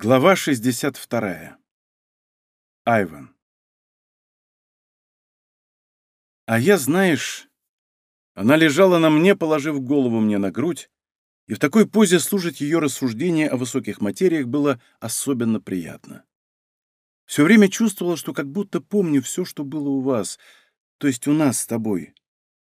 Глава 62. Айван. А я, знаешь, она лежала на мне, положив голову мне на грудь, и в такой позе слушать ее рассуждения о высоких материях было особенно приятно. Все время чувствовала, что как будто помню все, что было у вас, то есть у нас с тобой.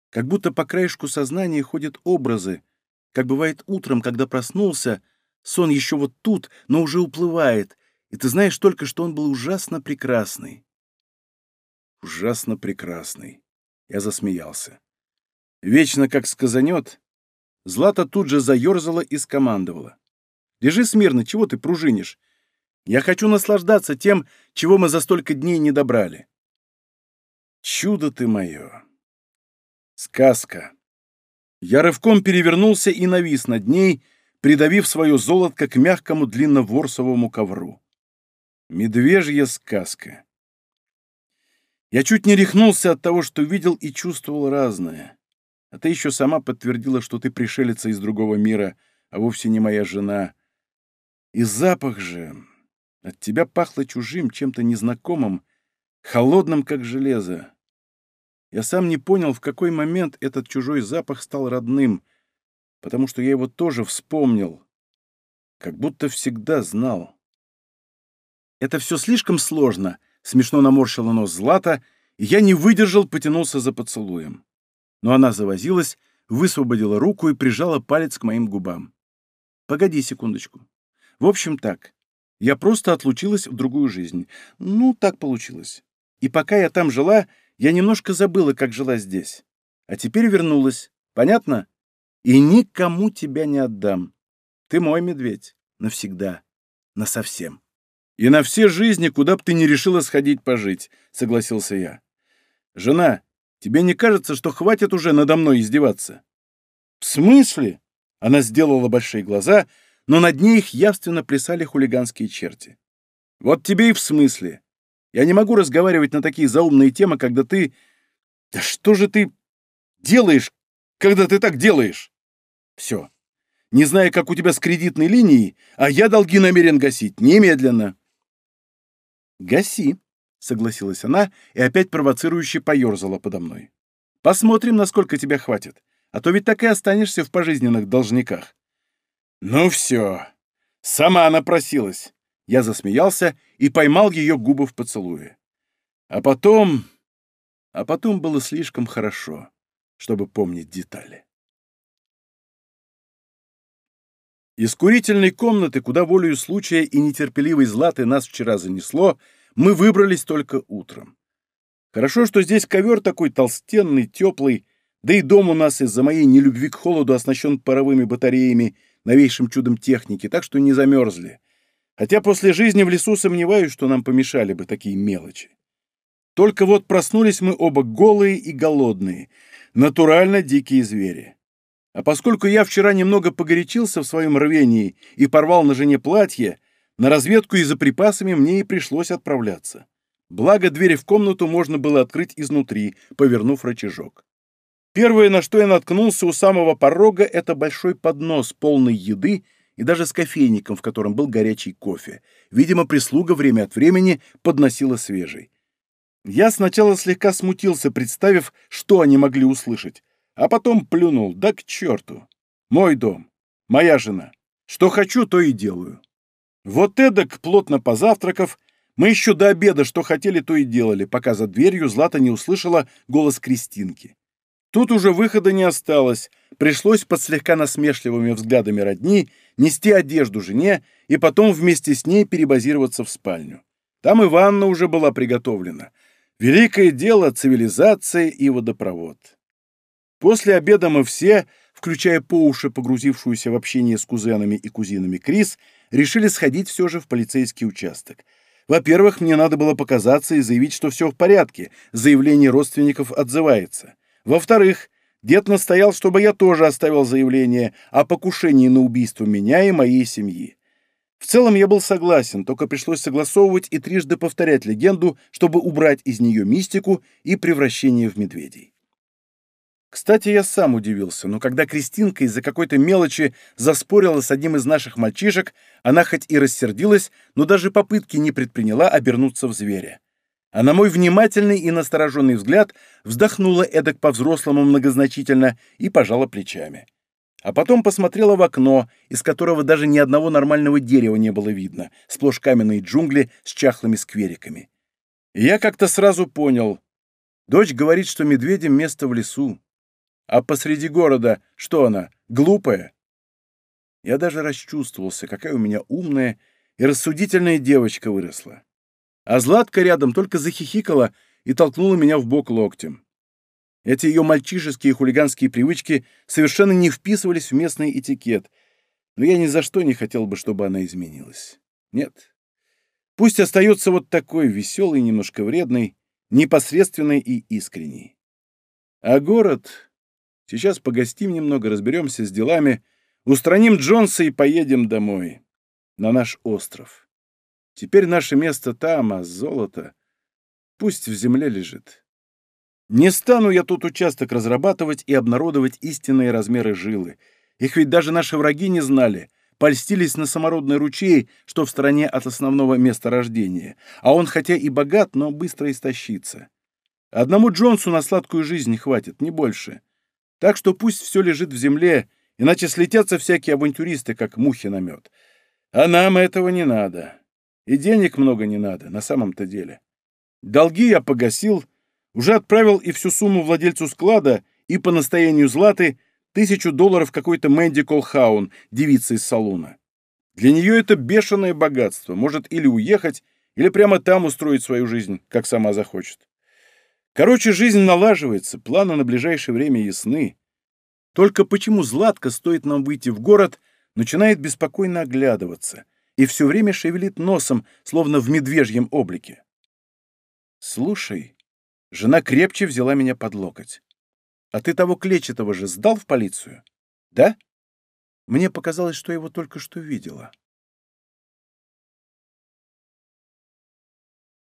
Как будто по краешку сознания ходят образы, как бывает утром, когда проснулся — Сон еще вот тут, но уже уплывает, и ты знаешь только, что он был ужасно прекрасный. Ужасно прекрасный. Я засмеялся. Вечно как сказанет. Злата тут же заерзала и скомандовала. Лежи смирно, чего ты пружинишь? Я хочу наслаждаться тем, чего мы за столько дней не добрали. Чудо ты мое. Сказка. Я рывком перевернулся и навис над ней, придавив свое золотко к мягкому длинноворсовому ковру. Медвежья сказка. Я чуть не рехнулся от того, что видел и чувствовал разное. А ты еще сама подтвердила, что ты пришелица из другого мира, а вовсе не моя жена. И запах же... От тебя пахло чужим, чем-то незнакомым, холодным, как железо. Я сам не понял, в какой момент этот чужой запах стал родным, потому что я его тоже вспомнил, как будто всегда знал. «Это все слишком сложно», — смешно наморщила нос Злата, и я не выдержал, потянулся за поцелуем. Но она завозилась, высвободила руку и прижала палец к моим губам. «Погоди секундочку. В общем, так. Я просто отлучилась в другую жизнь. Ну, так получилось. И пока я там жила, я немножко забыла, как жила здесь. А теперь вернулась. Понятно?» И никому тебя не отдам. Ты мой медведь. Навсегда. Насовсем. И на все жизни, куда б ты ни решила сходить пожить, согласился я. Жена, тебе не кажется, что хватит уже надо мной издеваться? В смысле? Она сделала большие глаза, но над ней их явственно плясали хулиганские черти. Вот тебе и в смысле. Я не могу разговаривать на такие заумные темы, когда ты... Да что же ты делаешь, когда ты так делаешь? Все. Не знаю, как у тебя с кредитной линией, а я долги намерен гасить. Немедленно. Гаси, согласилась она и опять провоцирующе поерзала подо мной. Посмотрим, насколько тебя хватит. А то ведь так и останешься в пожизненных должниках. Ну все. Сама она просилась. Я засмеялся и поймал ее губы в поцелуе. А потом... А потом было слишком хорошо, чтобы помнить детали. Из курительной комнаты, куда волею случая и нетерпеливой Златы нас вчера занесло, мы выбрались только утром. Хорошо, что здесь ковер такой толстенный, теплый, да и дом у нас из-за моей нелюбви к холоду оснащен паровыми батареями, новейшим чудом техники, так что не замерзли. Хотя после жизни в лесу сомневаюсь, что нам помешали бы такие мелочи. Только вот проснулись мы оба голые и голодные, натурально дикие звери. А поскольку я вчера немного погорячился в своем рвении и порвал на жене платье, на разведку и за припасами мне и пришлось отправляться. Благо, двери в комнату можно было открыть изнутри, повернув рычажок. Первое, на что я наткнулся у самого порога, это большой поднос, полный еды и даже с кофейником, в котором был горячий кофе. Видимо, прислуга время от времени подносила свежий. Я сначала слегка смутился, представив, что они могли услышать, а потом плюнул, да к черту. Мой дом, моя жена. Что хочу, то и делаю. Вот эдак, плотно позавтракав, мы еще до обеда что хотели, то и делали, пока за дверью Злата не услышала голос Кристинки. Тут уже выхода не осталось, пришлось под слегка насмешливыми взглядами родни нести одежду жене и потом вместе с ней перебазироваться в спальню. Там и ванна уже была приготовлена. Великое дело — цивилизация и водопровод. После обеда мы все, включая по уши погрузившуюся в общение с кузенами и кузинами Крис, решили сходить все же в полицейский участок. Во-первых, мне надо было показаться и заявить, что все в порядке, заявление родственников отзывается. Во-вторых, дед настоял, чтобы я тоже оставил заявление о покушении на убийство меня и моей семьи. В целом я был согласен, только пришлось согласовывать и трижды повторять легенду, чтобы убрать из нее мистику и превращение в медведей. Кстати, я сам удивился, но когда Кристинка из-за какой-то мелочи заспорила с одним из наших мальчишек, она хоть и рассердилась, но даже попытки не предприняла обернуться в зверя. А на мой внимательный и настороженный взгляд вздохнула эдак по-взрослому многозначительно и пожала плечами. А потом посмотрела в окно, из которого даже ни одного нормального дерева не было видно, сплошь каменные джунгли с чахлыми сквериками. И я как-то сразу понял. Дочь говорит, что медведям место в лесу. А посреди города что она, глупая? Я даже расчувствовался, какая у меня умная и рассудительная девочка выросла. А Златка рядом только захихикала и толкнула меня в бок локтем. Эти ее мальчишеские хулиганские привычки совершенно не вписывались в местный этикет, но я ни за что не хотел бы, чтобы она изменилась. Нет. Пусть остается вот такой веселый, немножко вредный, непосредственный и искренний. А город... Сейчас погостим немного, разберемся с делами, устраним Джонса и поедем домой. На наш остров. Теперь наше место там, а золото пусть в земле лежит. Не стану я тут участок разрабатывать и обнародовать истинные размеры жилы. Их ведь даже наши враги не знали. Польстились на самородный ручей, что в стороне от основного места рождения. А он хотя и богат, но быстро истощится. Одному Джонсу на сладкую жизнь хватит, не больше. Так что пусть все лежит в земле, иначе слетятся всякие авантюристы, как мухи на мед. А нам этого не надо. И денег много не надо, на самом-то деле. Долги я погасил, уже отправил и всю сумму владельцу склада, и по настоянию Златы тысячу долларов какой-то Мэнди Колхаун, девица из салуна. Для нее это бешеное богатство, может или уехать, или прямо там устроить свою жизнь, как сама захочет. Короче, жизнь налаживается, планы на ближайшее время ясны. Только почему Златка, стоит нам выйти в город, начинает беспокойно оглядываться и все время шевелит носом, словно в медвежьем облике? Слушай, жена крепче взяла меня под локоть. А ты того клетчатого же сдал в полицию? Да? Мне показалось, что его только что видела.